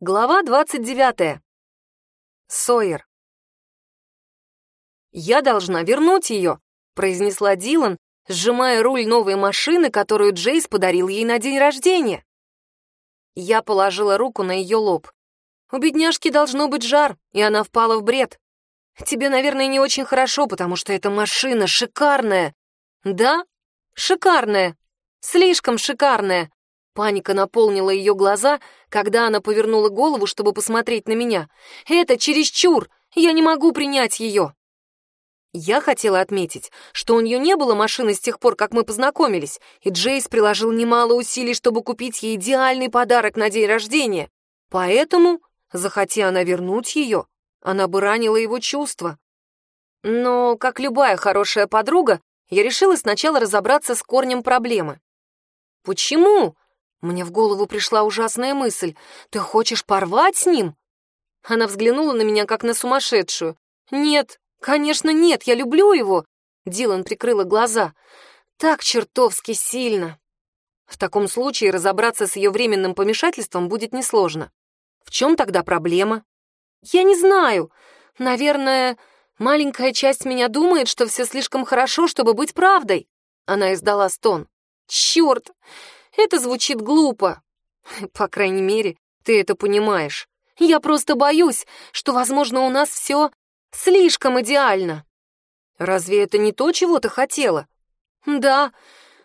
Глава 29. Сойер. «Я должна вернуть ее», — произнесла Дилан, сжимая руль новой машины, которую Джейс подарил ей на день рождения. Я положила руку на ее лоб. У бедняжки должно быть жар, и она впала в бред. Тебе, наверное, не очень хорошо, потому что эта машина шикарная. Да, шикарная. Слишком шикарная. Паника наполнила ее глаза, когда она повернула голову, чтобы посмотреть на меня. «Это чересчур! Я не могу принять ее!» Я хотела отметить, что у нее не было машины с тех пор, как мы познакомились, и Джейс приложил немало усилий, чтобы купить ей идеальный подарок на день рождения. Поэтому, захотя она вернуть ее, она бы ранила его чувства. Но, как любая хорошая подруга, я решила сначала разобраться с корнем проблемы. Почему мне в голову пришла ужасная мысль. «Ты хочешь порвать с ним?» Она взглянула на меня, как на сумасшедшую. «Нет, конечно нет, я люблю его!» Дилан прикрыла глаза. «Так чертовски сильно!» В таком случае разобраться с ее временным помешательством будет несложно. В чем тогда проблема? Я не знаю. Наверное, маленькая часть меня думает, что все слишком хорошо, чтобы быть правдой. Она издала стон. Черт! Это звучит глупо. По крайней мере, ты это понимаешь. Я просто боюсь, что, возможно, у нас все слишком идеально. Разве это не то, чего ты хотела? Да,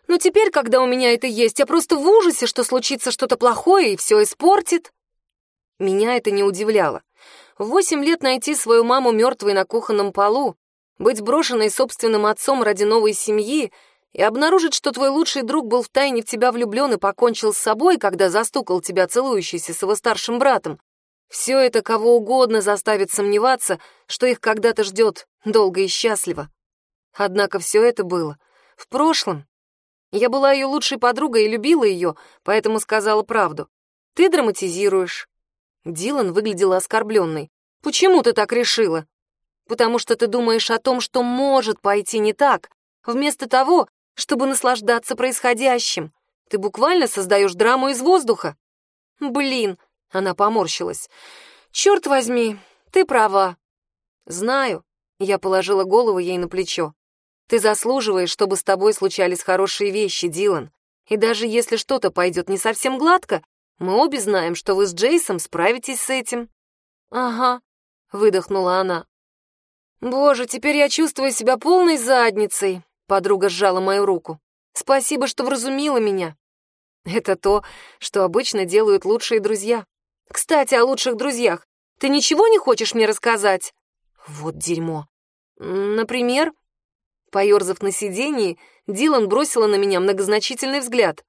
но теперь, когда у меня это есть, я просто в ужасе, что случится что-то плохое и все испортит. Меня это не удивляло. В восемь лет найти свою маму мертвой на кухонном полу, быть брошенной собственным отцом ради новой семьи и обнаружить, что твой лучший друг был втайне в тебя влюблен и покончил с собой, когда застукал тебя целующийся с его старшим братом, все это кого угодно заставит сомневаться, что их когда-то ждет долго и счастливо. Однако все это было в прошлом. Я была ее лучшей подругой и любила ее, поэтому сказала правду. Ты драматизируешь. Дилан выглядела оскорбленной. Почему ты так решила? Потому что ты думаешь о том, что может пойти не так, вместо того, чтобы наслаждаться происходящим. Ты буквально создаешь драму из воздуха. Блин, она поморщилась. Черт возьми, ты права. Знаю. Я положила голову ей на плечо. Ты заслуживаешь, чтобы с тобой случались хорошие вещи, Дилан. И даже если что-то пойдет не совсем гладко, мы обе знаем, что вы с Джейсом справитесь с этим. Ага, выдохнула она. Боже, теперь я чувствую себя полной задницей. Подруга сжала мою руку. «Спасибо, что вразумила меня». Это то, что обычно делают лучшие друзья. Кстати, о лучших друзьях. Ты ничего не хочешь мне рассказать? Вот дерьмо. Например, поерзав на сиденье, Дилан бросила на меня многозначительный взгляд.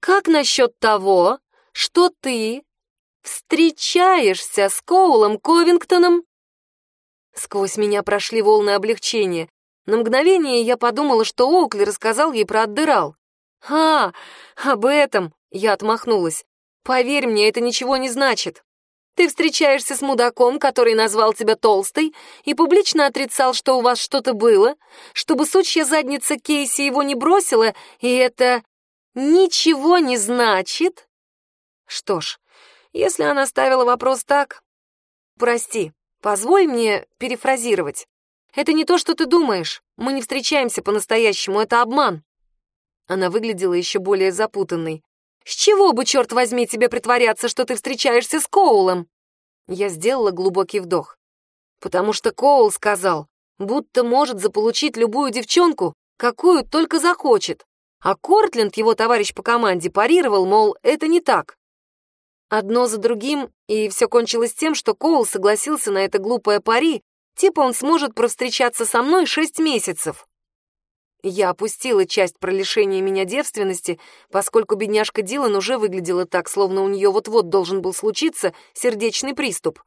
Как насчет того, что ты встречаешься с Коулом Ковингтоном? Сквозь меня прошли волны облегчения. На мгновение я подумала, что Оукли рассказал ей про отдырал. «А, об этом!» — я отмахнулась. «Поверь мне, это ничего не значит. Ты встречаешься с мудаком, который назвал тебя толстой и публично отрицал, что у вас что-то было, чтобы сучья задница Кейси его не бросила, и это ничего не значит?» Что ж, если она ставила вопрос так... Прости, позволь мне перефразировать. Это не то, что ты думаешь. Мы не встречаемся по-настоящему, это обман». Она выглядела еще более запутанной. «С чего бы, черт возьми, тебе притворяться, что ты встречаешься с Коулом?» Я сделала глубокий вдох. «Потому что Коул сказал, будто может заполучить любую девчонку, какую только захочет. А Кортленд, его товарищ по команде, парировал, мол, это не так. Одно за другим, и все кончилось тем, что Коул согласился на это глупое пари, Типа он сможет провстречаться со мной шесть месяцев. Я опустила часть про лишения меня девственности, поскольку бедняжка Дилан уже выглядела так, словно у нее вот-вот должен был случиться сердечный приступ.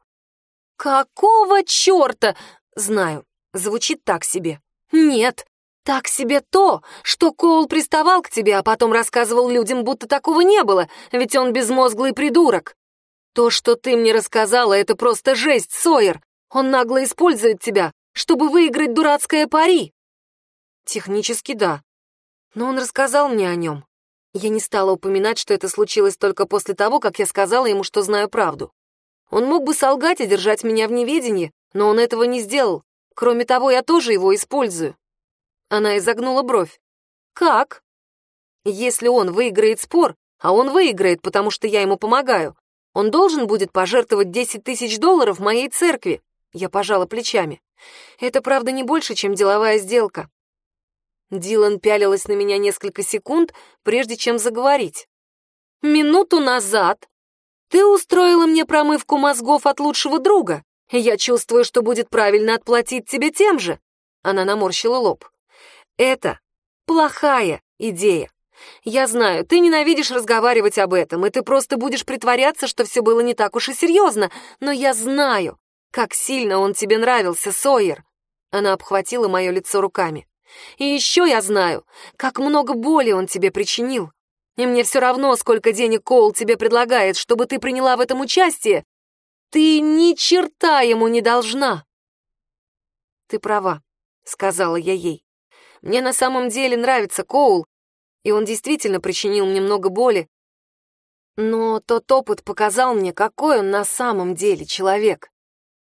«Какого черта?» «Знаю, звучит так себе». «Нет, так себе то, что Коул приставал к тебе, а потом рассказывал людям, будто такого не было, ведь он безмозглый придурок. То, что ты мне рассказала, это просто жесть, Сойер. Он нагло использует тебя, чтобы выиграть дурацкое пари. Технически да. Но он рассказал мне о нем. Я не стала упоминать, что это случилось только после того, как я сказала ему, что знаю правду. Он мог бы солгать и держать меня в неведении, но он этого не сделал. Кроме того, я тоже его использую. Она изогнула бровь. Как? Если он выиграет спор, а он выиграет, потому что я ему помогаю, он должен будет пожертвовать 10 тысяч долларов моей церкви. Я пожала плечами. Это, правда, не больше, чем деловая сделка. Дилан пялилась на меня несколько секунд, прежде чем заговорить. «Минуту назад ты устроила мне промывку мозгов от лучшего друга. Я чувствую, что будет правильно отплатить тебе тем же». Она наморщила лоб. «Это плохая идея. Я знаю, ты ненавидишь разговаривать об этом, и ты просто будешь притворяться, что все было не так уж и серьезно, но я знаю, как сильно он тебе нравился, Сойер. Она обхватила мое лицо руками. И еще я знаю, как много боли он тебе причинил. И мне все равно, сколько денег Коул тебе предлагает, чтобы ты приняла в этом участие. Ты ни черта ему не должна. Ты права, сказала я ей. Мне на самом деле нравится Коул, и он действительно причинил мне много боли. Но тот опыт показал мне, какой он на самом деле человек.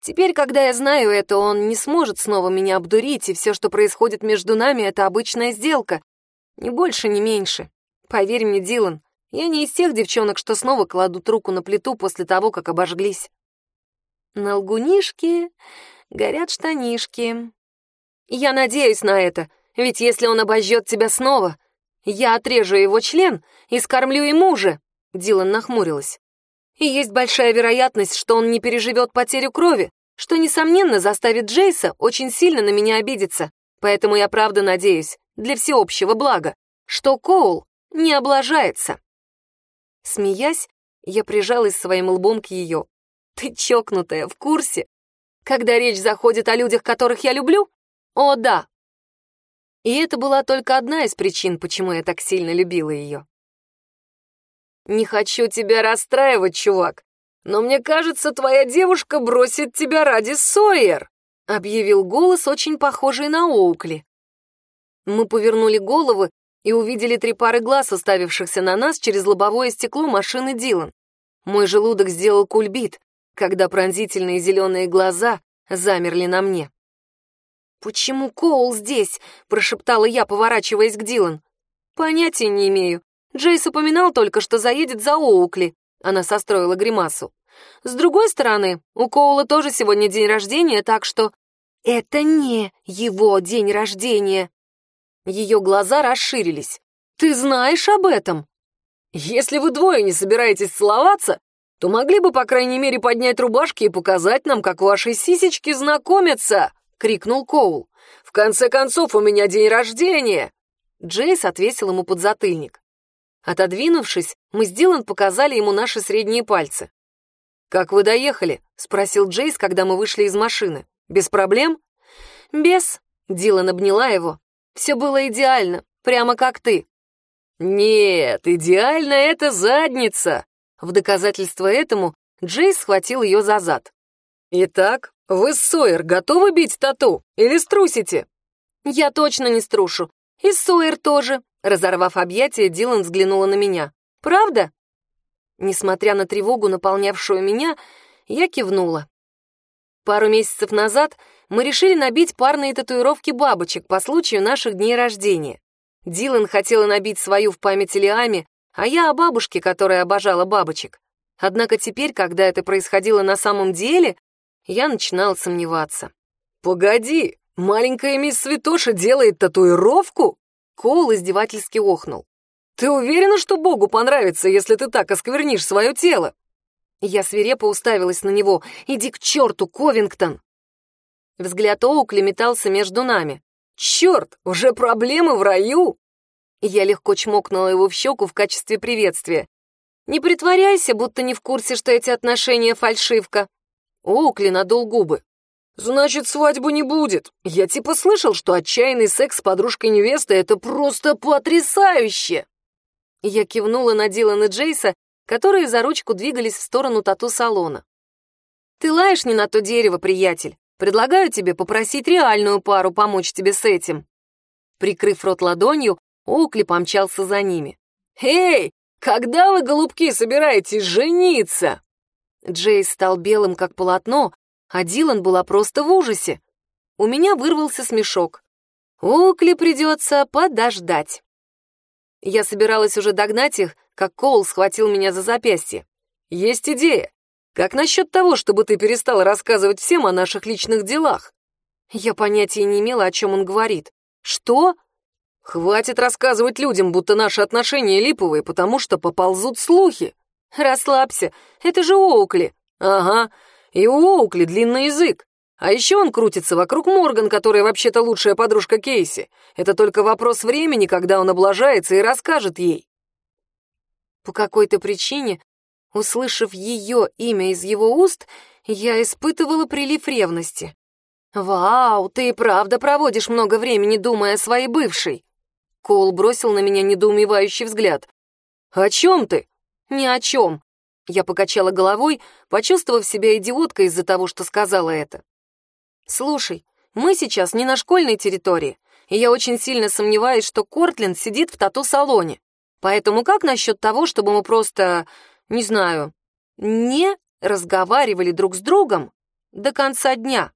Теперь, когда я знаю это, он не сможет снова меня обдурить, и все, что происходит между нами, это обычная сделка. Ни больше, ни меньше. Поверь мне, Дилан, я не из тех девчонок, что снова кладут руку на плиту после того, как обожглись. На лгунишке горят штанишки. Я надеюсь на это, ведь если он обожжет тебя снова, я отрежу его член и скормлю ему же. Дилан нахмурилась. И есть большая вероятность, что он не переживет потерю крови, что, несомненно, заставит Джейса очень сильно на меня обидеться. Поэтому я правда надеюсь, для всеобщего блага, что Коул не облажается. Смеясь, я прижалась своим лбом к ее. Ты чокнутая, в курсе? Когда речь заходит о людях, которых я люблю? О, да. И это была только одна из причин, почему я так сильно любила ее. «Не хочу тебя расстраивать, чувак, но мне кажется, твоя девушка бросит тебя ради Сойер», объявил голос, очень похожий на Оукли. Мы повернули головы и увидели три пары глаз, уставившихся на нас через лобовое стекло машины Дилан. Мой желудок сделал кульбит, когда пронзительные зеленые глаза замерли на мне. «Почему Коул здесь?» — прошептала я, поворачиваясь к Дилан. «Понятия не имею. Джейс упоминал только, что заедет за Оукли. Она состроила гримасу. С другой стороны, у Коула тоже сегодня день рождения, так что... Это не его день рождения. Ее глаза расширились. Ты знаешь об этом? Если вы двое не собираетесь целоваться, то могли бы, по крайней мере, поднять рубашки и показать нам, как ваши сисечки знакомятся, крикнул Коул. В конце концов, у меня день рождения. Джейс отвесил ему подзатыльник. Отодвинувшись, мы с Дилан показали ему наши средние пальцы. «Как вы доехали?» — спросил Джейс, когда мы вышли из машины. «Без проблем?» «Без», — Дилан обняла его. «Все было идеально, прямо как ты». «Нет, идеально это задница!» В доказательство этому Джейс схватил ее за зад. «Итак, вы с Сойер готовы бить тату или струсите?» «Я точно не струшу. И Сойер тоже», Разорвав объятия, Дилан взглянула на меня. «Правда?» Несмотря на тревогу, наполнявшую меня, я кивнула. Пару месяцев назад мы решили набить парные татуировки бабочек по случаю наших дней рождения. Дилан хотела набить свою в память Лиаме, а я о бабушке, которая обожала бабочек. Однако теперь, когда это происходило на самом деле, я начинала сомневаться. «Погоди, маленькая мисс Святоша делает татуировку?» Коул издевательски охнул. «Ты уверена, что Богу понравится, если ты так осквернишь свое тело?» Я свирепо уставилась на него. «Иди к черту, Ковингтон!» Взгляд Оукли метался между нами. «Черт, уже проблемы в раю!» Я легко чмокнула его в щеку в качестве приветствия. «Не притворяйся, будто не в курсе, что эти отношения фальшивка». Оукли надул губы. «Значит, свадьбы не будет. Я типа слышал, что отчаянный секс с подружкой невесты — это просто потрясающе!» Я кивнула на Дилана Джейса, которые за ручку двигались в сторону тату-салона. «Ты лаешь не на то дерево, приятель. Предлагаю тебе попросить реальную пару помочь тебе с этим». Прикрыв рот ладонью, Оукли помчался за ними. «Эй, когда вы, голубки, собираетесь жениться?» Джейс стал белым, как полотно, а Дилан была просто в ужасе. У меня вырвался смешок. Укли придется подождать. Я собиралась уже догнать их, как Коул схватил меня за запястье. «Есть идея. Как насчет того, чтобы ты перестала рассказывать всем о наших личных делах?» Я понятия не имела, о чем он говорит. «Что?» «Хватит рассказывать людям, будто наши отношения липовые, потому что поползут слухи». «Расслабься, это же Оукли». «Ага, и у Оукли длинный язык. А еще он крутится вокруг Морган, которая вообще-то лучшая подружка Кейси. Это только вопрос времени, когда он облажается и расскажет ей». По какой-то причине, услышав ее имя из его уст, я испытывала прилив ревности. «Вау, ты и правда проводишь много времени, думая о своей бывшей!» Коул бросил на меня недоумевающий взгляд. «О чем ты?» «Ни о чем». Я покачала головой, почувствовав себя идиоткой из-за того, что сказала это. «Слушай, мы сейчас не на школьной территории, и я очень сильно сомневаюсь, что Кортленд сидит в тату-салоне. Поэтому как насчет того, чтобы мы просто, не знаю, не разговаривали друг с другом до конца дня?»